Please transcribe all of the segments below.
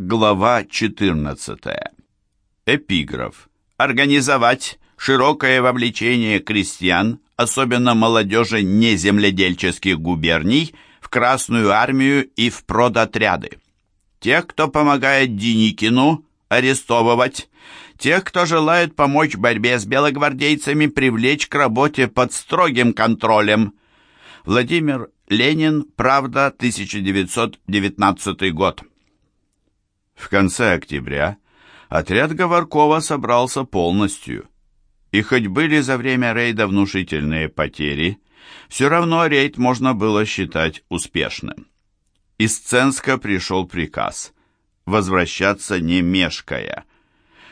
Глава 14. Эпиграф. Организовать широкое вовлечение крестьян, особенно молодежи неземледельческих губерний, в Красную армию и в продотряды. Тех, кто помогает Деникину, арестовывать. Тех, кто желает помочь борьбе с белогвардейцами, привлечь к работе под строгим контролем. Владимир Ленин, Правда, 1919 год. В конце октября отряд Говоркова собрался полностью. И хоть были за время рейда внушительные потери, все равно рейд можно было считать успешным. Из Ценска пришел приказ возвращаться не мешкая.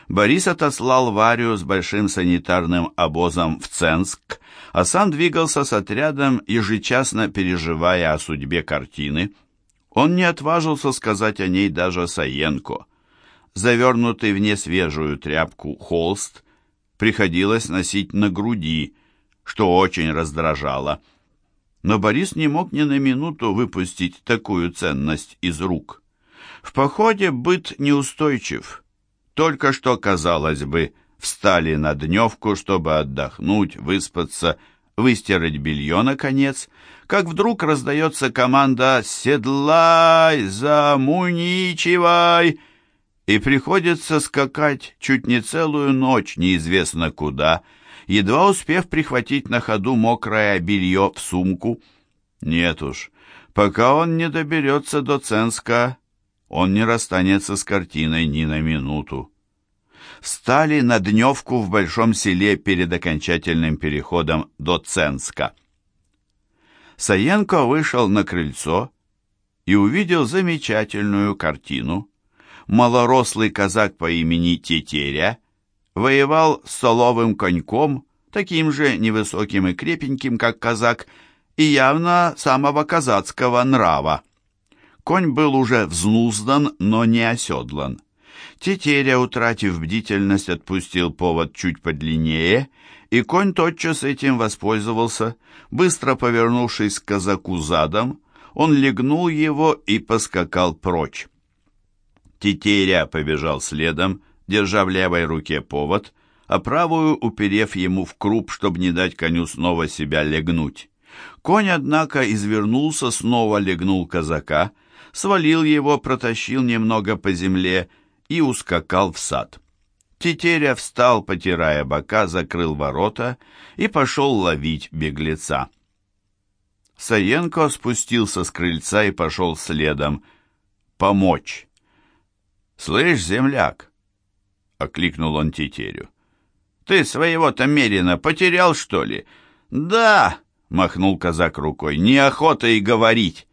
Борис отослал Варю с большим санитарным обозом в Ценск, а сам двигался с отрядом, ежечасно переживая о судьбе картины – он не отважился сказать о ней даже Саенко. Завернутый в несвежую тряпку холст приходилось носить на груди, что очень раздражало. Но Борис не мог ни на минуту выпустить такую ценность из рук. В походе быт неустойчив. Только что, казалось бы, встали на дневку, чтобы отдохнуть, выспаться, выстирать белье, наконец, как вдруг раздается команда «Седлай, замуничивай!» и приходится скакать чуть не целую ночь неизвестно куда, едва успев прихватить на ходу мокрое белье в сумку. Нет уж, пока он не доберется до Ценска, он не расстанется с картиной ни на минуту. Стали на дневку в большом селе перед окончательным переходом до Ценска. Саенко вышел на крыльцо и увидел замечательную картину. Малорослый казак по имени Тетеря воевал с соловым коньком, таким же невысоким и крепеньким, как казак, и явно самого казацкого нрава. Конь был уже взнуздан, но не оседлан. Тетеря, утратив бдительность, отпустил повод чуть подлиннее и конь тотчас этим воспользовался. Быстро повернувшись к казаку задом, он легнул его и поскакал прочь. Тетеря побежал следом, держа в левой руке повод, а правую уперев ему в круп, чтобы не дать коню снова себя легнуть. Конь, однако, извернулся, снова легнул казака, свалил его, протащил немного по земле и ускакал в сад. Тетеря встал, потирая бока, закрыл ворота и пошел ловить беглеца. Саенко спустился с крыльца и пошел следом. «Помочь!» «Слышь, земляк!» — окликнул он Тетерю. «Ты своего-то Мерина потерял, что ли?» «Да!» — махнул казак рукой. «Неохота и говорить.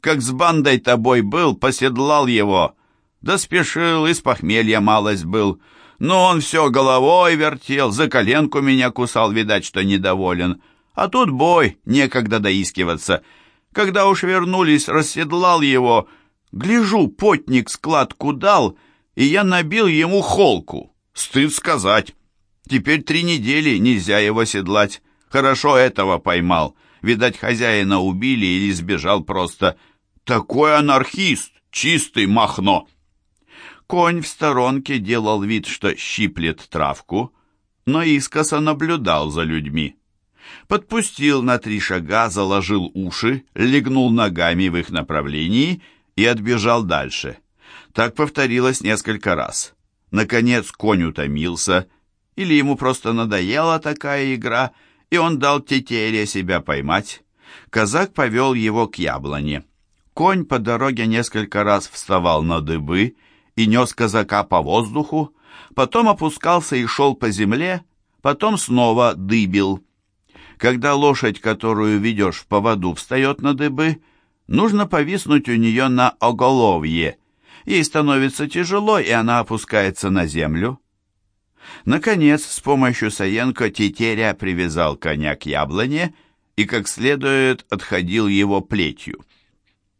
Как с бандой тобой был, поседлал его. Да спешил, из похмелья малость был. Но он все головой вертел, за коленку меня кусал, видать, что недоволен. А тут бой, некогда доискиваться. Когда уж вернулись, расседлал его. Гляжу, потник складку дал, и я набил ему холку. Стыд сказать. Теперь три недели нельзя его седлать. Хорошо этого поймал. Видать, хозяина убили или сбежал просто. Такой анархист, чистый махно. Конь в сторонке делал вид, что щиплет травку, но искоса наблюдал за людьми. Подпустил на три шага, заложил уши, легнул ногами в их направлении и отбежал дальше. Так повторилось несколько раз. Наконец конь утомился, или ему просто надоела такая игра, и он дал тетере себя поймать. Казак повел его к яблоне. Конь по дороге несколько раз вставал на дыбы и нес казака по воздуху, потом опускался и шел по земле, потом снова дыбил. Когда лошадь, которую ведешь в поводу, встает на дыбы, нужно повиснуть у нее на оголовье. Ей становится тяжело, и она опускается на землю. Наконец, с помощью Саенко Тетеря привязал коня к яблоне и как следует отходил его плетью.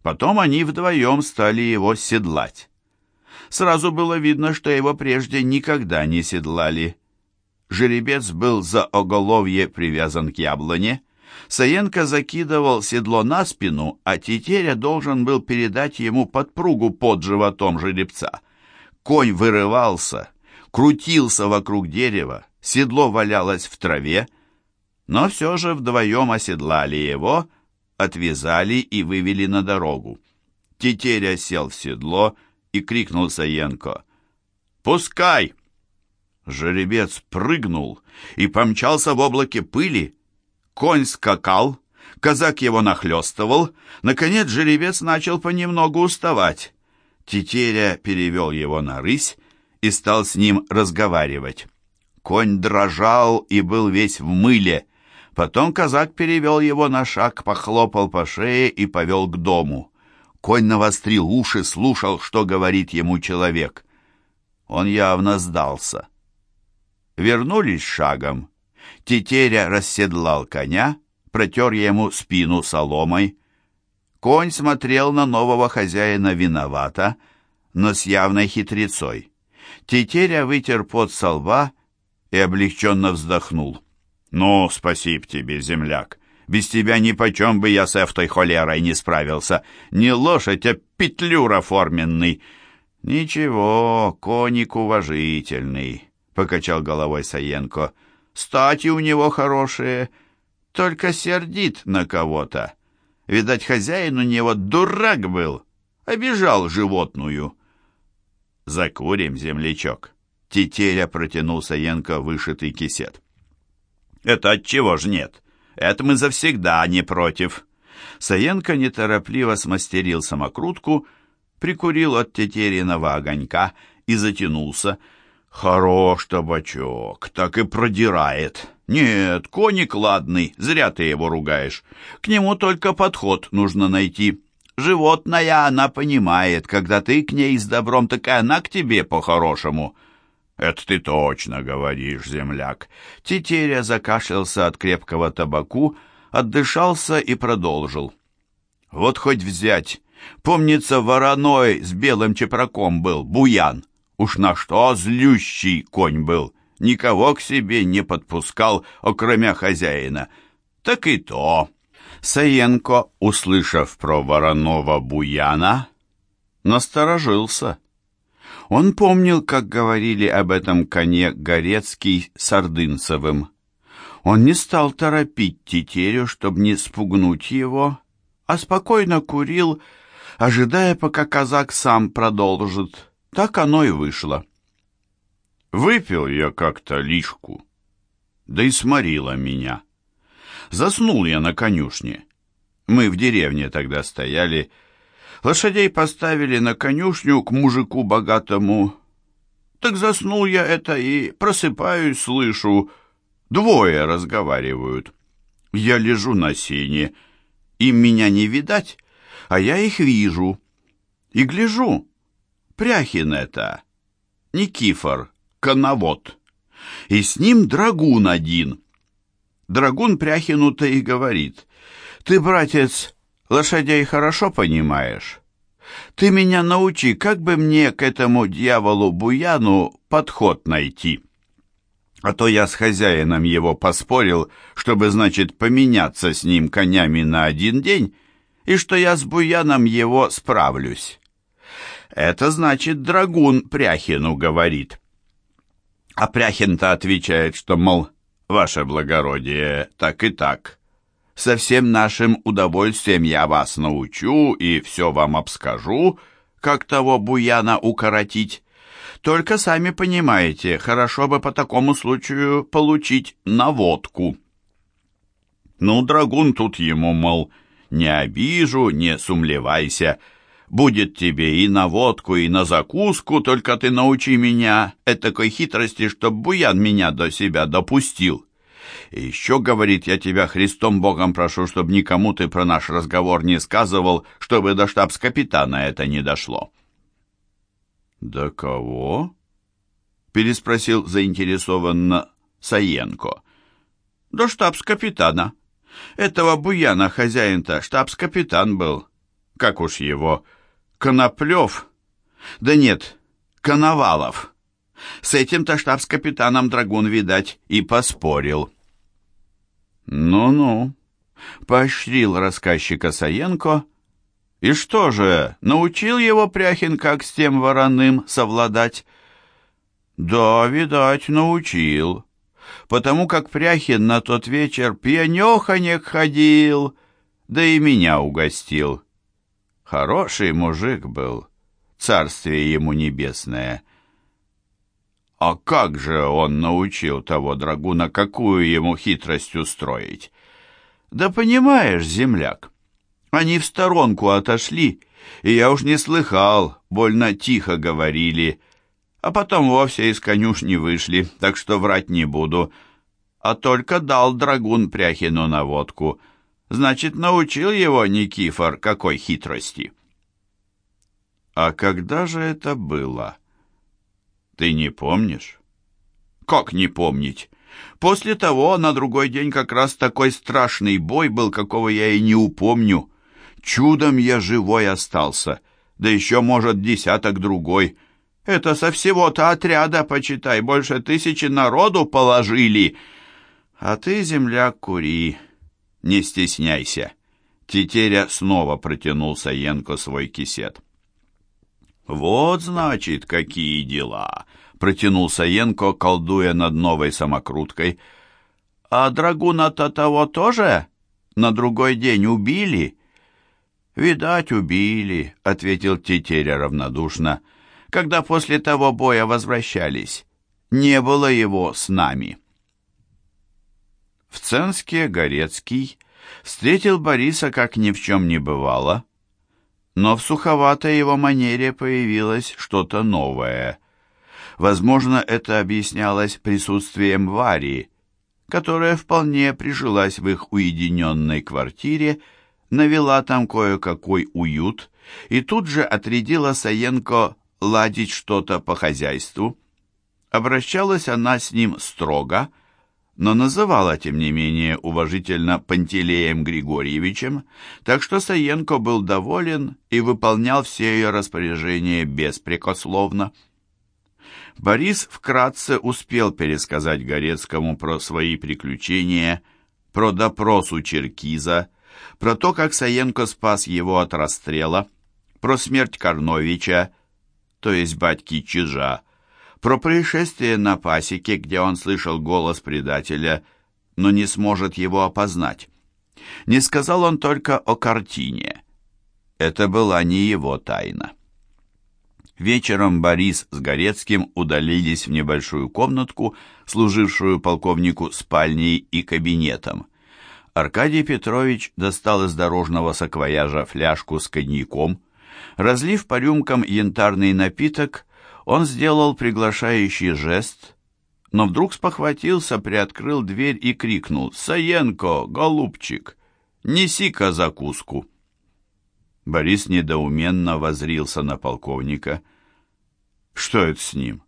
Потом они вдвоем стали его седлать. Сразу было видно, что его прежде никогда не седлали. Жеребец был за оголовье привязан к яблоне, Саенко закидывал седло на спину, а Тетеря должен был передать ему подпругу под животом жеребца. Конь вырывался, крутился вокруг дерева, седло валялось в траве, но все же вдвоем оседлали его, отвязали и вывели на дорогу. Тетеря сел в седло и крикнул Саенко «Пускай!» Жеребец прыгнул и помчался в облаке пыли. Конь скакал, казак его нахлестывал. Наконец жеребец начал понемногу уставать. Тетеря перевел его на рысь и стал с ним разговаривать. Конь дрожал и был весь в мыле. Потом казак перевел его на шаг, похлопал по шее и повел к дому. Конь навострил уши, слушал, что говорит ему человек. Он явно сдался вернулись шагом. Тетеря расседлал коня, протер ему спину соломой. Конь смотрел на нового хозяина виновато, но с явной хитрецой. Тетеря вытер пот со лба и облегченно вздохнул. «Ну, спасибо тебе, земляк. Без тебя ни почем бы я с этой холерой не справился. Не лошадь, а петлюра форменный». «Ничего, коник уважительный. — покачал головой Саенко. «Стати у него хорошие, только сердит на кого-то. Видать, хозяин у него дурак был, обижал животную». «Закурим, землячок». Тетеря протянул Саенко вышитый кисет. «Это от чего ж нет? Это мы завсегда не против». Саенко неторопливо смастерил самокрутку, прикурил от тетериного огонька и затянулся — «Хорош табачок, так и продирает. Нет, коник ладный, зря ты его ругаешь. К нему только подход нужно найти. Животная она понимает, когда ты к ней с добром, так и она к тебе по-хорошему». «Это ты точно говоришь, земляк». Тетеря закашлялся от крепкого табаку, отдышался и продолжил. «Вот хоть взять. Помнится, вороной с белым чепраком был, буян». Уж на что злющий конь был, никого к себе не подпускал, окромя хозяина. Так и то. Саенко, услышав про вороного буяна, насторожился. Он помнил, как говорили об этом коне Горецкий с Ордынцевым. Он не стал торопить тетерю, чтобы не спугнуть его, а спокойно курил, ожидая, пока казак сам продолжит. Так оно и вышло. Выпил я как-то лишку, да и сморила меня. Заснул я на конюшне. Мы в деревне тогда стояли. Лошадей поставили на конюшню к мужику богатому. Так заснул я это и просыпаюсь, слышу, двое разговаривают. Я лежу на сене, им меня не видать, а я их вижу. И гляжу, Пряхин это, Никифор, коновод. И с ним драгун один. Драгун Пряхину-то и говорит, «Ты, братец, лошадей хорошо понимаешь. Ты меня научи, как бы мне к этому дьяволу-буяну подход найти». А то я с хозяином его поспорил, чтобы, значит, поменяться с ним конями на один день, и что я с буяном его справлюсь. Это значит, драгун Пряхину говорит. А Пряхин-то отвечает, что, мол, ваше благородие, так и так. Со всем нашим удовольствием я вас научу и все вам обскажу, как того буяна укоротить. Только сами понимаете, хорошо бы по такому случаю получить наводку. Ну, драгун тут ему, мол, не обижу, не сумлевайся, — Будет тебе и на водку, и на закуску, только ты научи меня этакой хитрости, чтоб Буян меня до себя допустил. И еще, говорит, я тебя Христом Богом прошу, чтобы никому ты про наш разговор не сказывал, чтобы до штабс-капитана это не дошло». «До кого?» — переспросил заинтересованно Саенко. «До штабс-капитана. Этого Буяна хозяин-то штабс-капитан был. Как уж его...» Коноплев? Да нет, Коновалов. С этим-то штабс-капитаном Драгун, видать, и поспорил. Ну-ну, поощрил рассказчика Саенко. И что же, научил его Пряхин, как с тем вороным совладать? Да, видать, научил. Потому как Пряхин на тот вечер пьянеханек ходил, да и меня угостил. Хороший мужик был, царствие ему небесное. А как же он научил того драгуна, какую ему хитрость устроить? Да понимаешь, земляк, они в сторонку отошли, и я уж не слыхал, больно тихо говорили, а потом вовсе из конюшни вышли, так что врать не буду. А только дал драгун Пряхину наводку. Значит, научил его Никифор какой хитрости. А когда же это было? — ты не помнишь? Как не помнить? После того на другой день как раз такой страшный бой был, какого я и не упомню. Чудом я живой остался, да еще, может, десяток другой. Это со всего-то отряда, почитай, больше тысячи народу положили. А ты, земляк, кури, не стесняйся. Тетеря снова протянул Саенко свой кисет. «Вот, значит, какие дела!» — протянул Саенко, колдуя над новой самокруткой. «А драгуна-то того тоже на другой день убили?» «Видать, убили», — ответил Тетеря равнодушно, «когда после того боя возвращались. Не было его с нами». В Ценске Горецкий встретил Бориса, как ни в чем не бывало, — но в суховатой его манере появилось что-то новое. Возможно, это объяснялось присутствием Вари, которая вполне прижилась в их уединенной квартире, навела там кое-какой уют и тут же отрядила Саенко ладить что-то по хозяйству. Обращалась она с ним строго, но называла, тем не менее, уважительно Пантелеем Григорьевичем, так что Саенко был доволен и выполнял все ее распоряжения беспрекословно. Борис вкратце успел пересказать Горецкому про свои приключения, про допрос у Черкиза, про то, как Саенко спас его от расстрела, про смерть Карновича, то есть батьки Чижа, про происшествие на пасеке, где он слышал голос предателя, но не сможет его опознать. Не сказал он только о картине. Это была не его тайна. Вечером Борис с Горецким удалились в небольшую комнатку, служившую полковнику спальней и кабинетом. Аркадий Петрович достал из дорожного саквояжа фляжку с коньяком, разлив по рюмкам янтарный напиток, он сделал приглашающий жест, но вдруг спохватился, приоткрыл дверь и крикнул «Саенко, голубчик, неси-ка закуску!» Борис недоуменно возрился на полковника. «Что это с ним?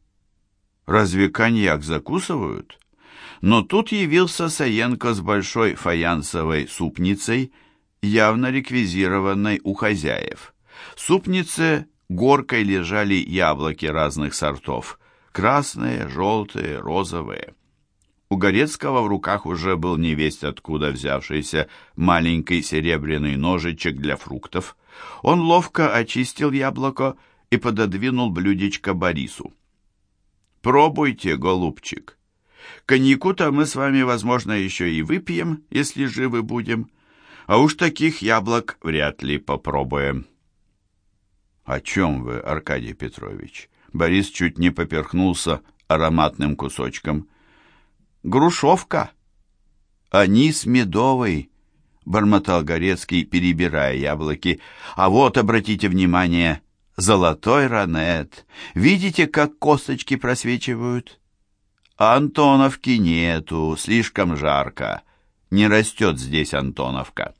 Разве коньяк закусывают?» Но тут явился Саенко с большой фаянсовой супницей, явно реквизированной у хозяев. Супнице горкой лежали яблоки разных сортов. Красные, желтые, розовые. У Горецкого в руках уже был невесть откуда взявшийся маленький серебряный ножичек для фруктов. Он ловко очистил яблоко и пододвинул блюдечко Борису. «Пробуйте, голубчик. Коньяку-то мы с вами, возможно, еще и выпьем, если живы будем, а уж таких яблок вряд ли попробуем». «О чем вы, Аркадий Петрович?» Борис чуть не поперхнулся ароматным кусочком. «Грушевка!» «Анис медовый!» — бормотал Горецкий, перебирая яблоки. «А вот, обратите внимание, золотой ранет. Видите, как косточки просвечивают?» «А Антоновки нету, слишком жарко. Не растет здесь Антоновка».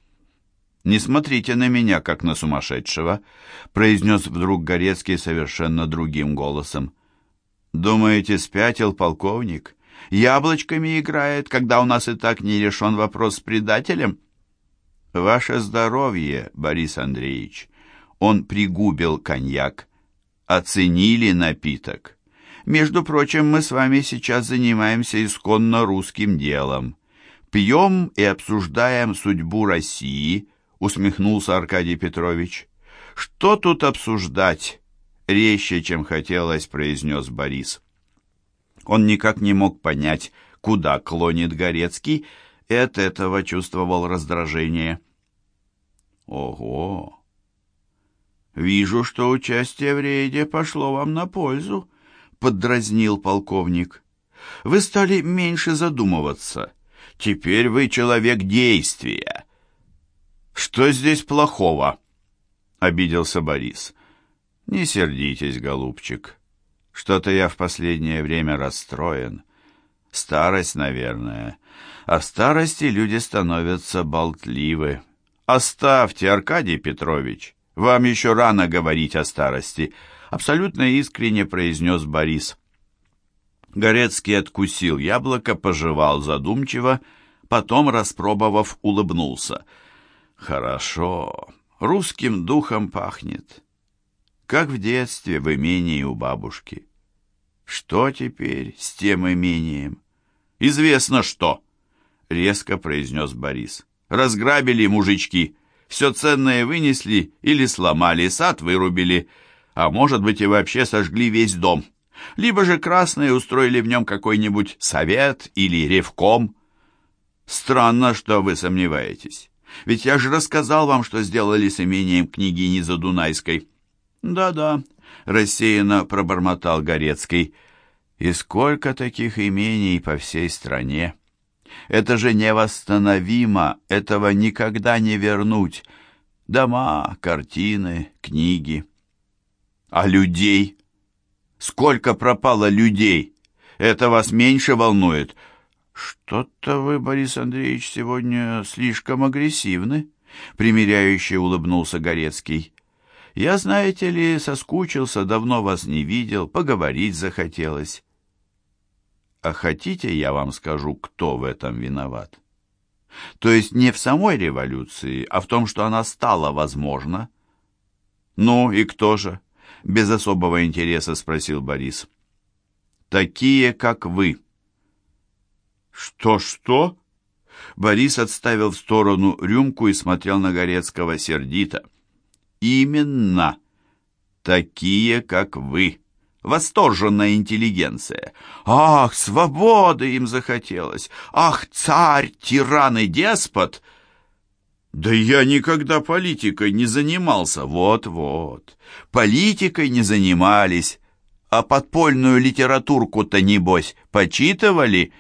«Не смотрите на меня, как на сумасшедшего», — произнес вдруг Горецкий совершенно другим голосом. «Думаете, спятил полковник? Яблочками играет, когда у нас и так не решен вопрос с предателем?» «Ваше здоровье, Борис Андреевич!» Он пригубил коньяк. «Оценили напиток. Между прочим, мы с вами сейчас занимаемся исконно русским делом. «Пьем и обсуждаем судьбу России», — усмехнулся Аркадий Петрович. «Что тут обсуждать?» — резче, чем хотелось, произнес Борис. Он никак не мог понять, куда клонит Горецкий, и от этого чувствовал раздражение. «Ого! Вижу, что участие в рейде пошло вам на пользу», — поддразнил полковник. «Вы стали меньше задумываться. Теперь вы человек действия». «Что здесь плохого?» — обиделся Борис. «Не сердитесь, голубчик. Что-то я в последнее время расстроен. Старость, наверное. А в старости люди становятся болтливы. Оставьте, Аркадий Петрович. Вам еще рано говорить о старости. Абсолютно искренне произнес Борис. Горецкий откусил яблоко, пожевал задумчиво, потом, распробовав, улыбнулся. «Хорошо, русским духом пахнет как в детстве в имении у бабушки. Что теперь с тем имением? Известно что, резко произнес Борис. Разграбили мужички, все ценное вынесли или сломали, сад вырубили, а может быть и вообще сожгли весь дом. Либо же красные устроили в нем какой-нибудь совет или ревком. Странно, что вы сомневаетесь. Ведь я же рассказал вам, что сделали с имением княгини Задунайской. «Да-да», — рассеянно пробормотал Горецкий. «И сколько таких имений по всей стране! Это же невосстановимо, этого никогда не вернуть. Дома, картины, книги. А людей? Сколько пропало людей? Это вас меньше волнует?» «Что-то вы, Борис Андреевич, сегодня слишком агрессивны», — примиряюще улыбнулся Горецкий. Я, знаете ли, соскучился, давно вас не видел, поговорить захотелось. А хотите, я вам скажу, кто в этом виноват? То есть не в самой революции, а в том, что она стала возможна. Ну и кто же? Без особого интереса спросил Борис. Такие, как вы. Что-что? Борис отставил в сторону рюмку и смотрел на Горецкого сердито. Именно такие, как вы. Восторженная интеллигенция. Ах, свободы им захотелось! Ах, царь, тиран и деспот! Да я никогда политикой не занимался. Вот-вот. Политикой не занимались. А подпольную литературку-то, небось, почитывали?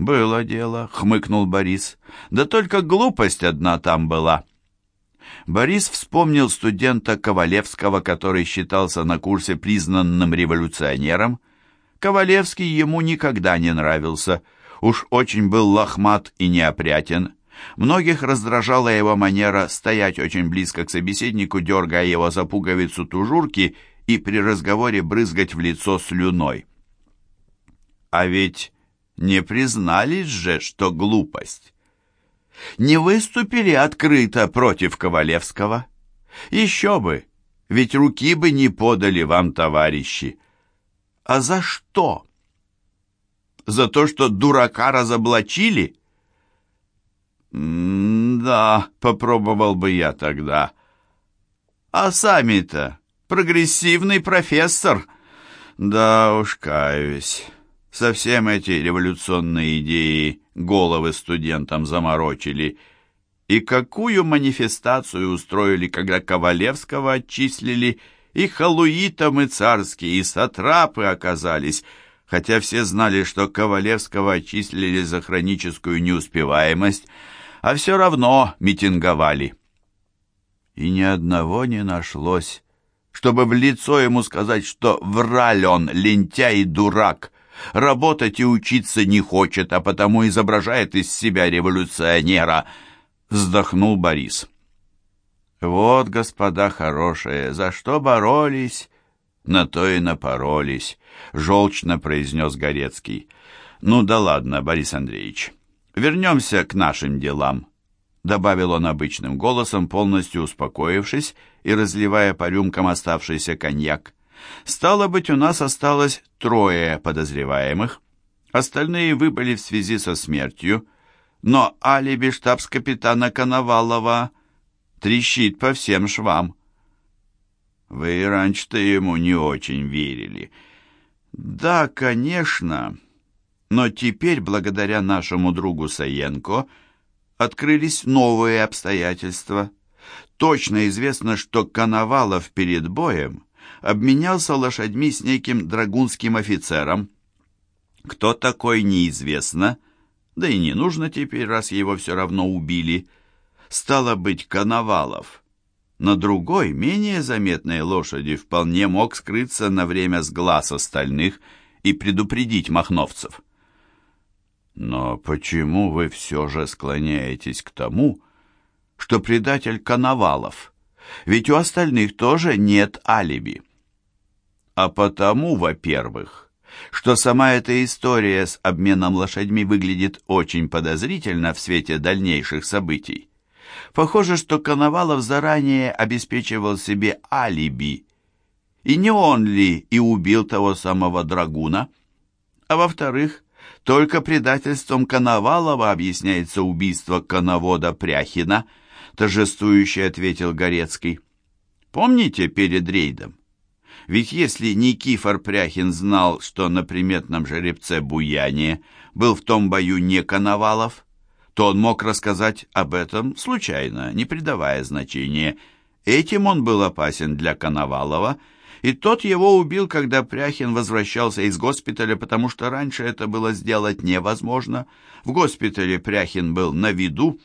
Было дело, хмыкнул Борис. Да только глупость одна там была. Борис вспомнил студента Ковалевского, который считался на курсе признанным революционером. Ковалевский ему никогда не нравился. Уж очень был лохмат и неопрятен. Многих раздражала его манера стоять очень близко к собеседнику, дергая его за пуговицу тужурки и при разговоре брызгать в лицо слюной. А ведь не признались же, что глупость не выступили открыто против Ковалевского. Еще бы, ведь руки бы не подали вам, товарищи. А за что? За то, что дурака разоблачили? да, попробовал бы я тогда. А сами-то прогрессивный профессор. Да уж, каюсь. Совсем эти революционные идеи головы студентам заморочили. И какую манифестацию устроили, когда Ковалевского отчислили, и халуитом, и царские, и сатрапы оказались, хотя все знали, что Ковалевского отчислили за хроническую неуспеваемость, а все равно митинговали. И ни одного не нашлось, чтобы в лицо ему сказать, что враль он, лентяй и дурак — Работать и учиться не хочет, а потому изображает из себя революционера», — вздохнул Борис. «Вот, господа хорошие, за что боролись, на то и напоролись», — желчно произнес Горецкий. «Ну да ладно, Борис Андреевич, вернемся к нашим делам», — добавил он обычным голосом, полностью успокоившись и разливая по рюмкам оставшийся коньяк. Стало быть, у нас осталось трое подозреваемых. Остальные выбыли в связи со смертью. но алиби штабс-капитана Коновалова трещит по всем швам. Вы раньше-то ему не очень верили. Да, конечно, но теперь, благодаря нашему другу Саенко, открылись новые обстоятельства. Точно известно, что Коновалов перед боем обменялся лошадьми с неким драгунским офицером. Кто такой, неизвестно, да и не нужно теперь, раз его все равно убили. Стало быть, Коновалов. На другой, менее заметной лошади вполне мог скрыться на время с глаз остальных и предупредить махновцев. Но почему вы все же склоняетесь к тому, что предатель Коновалов? Ведь у остальных тоже нет алиби. А потому, во-первых, что сама эта история с обменом лошадьми выглядит очень подозрительно в свете дальнейших событий. Похоже, что Коновалов заранее обеспечивал себе алиби. И не он ли и убил того самого Драгуна? А во-вторых, только предательством Коновалова объясняется убийство коновода Пряхина, торжествующе ответил Горецкий. Помните перед рейдом? Ведь если Никифор Пряхин знал, что на приметном жеребце Буяне был в том бою не Коновалов, то он мог рассказать об этом случайно, не придавая значения. Этим он был опасен для Коновалова, и тот его убил, когда Пряхин возвращался из госпиталя, потому что раньше это было сделать невозможно. В госпитале Пряхин был на виду,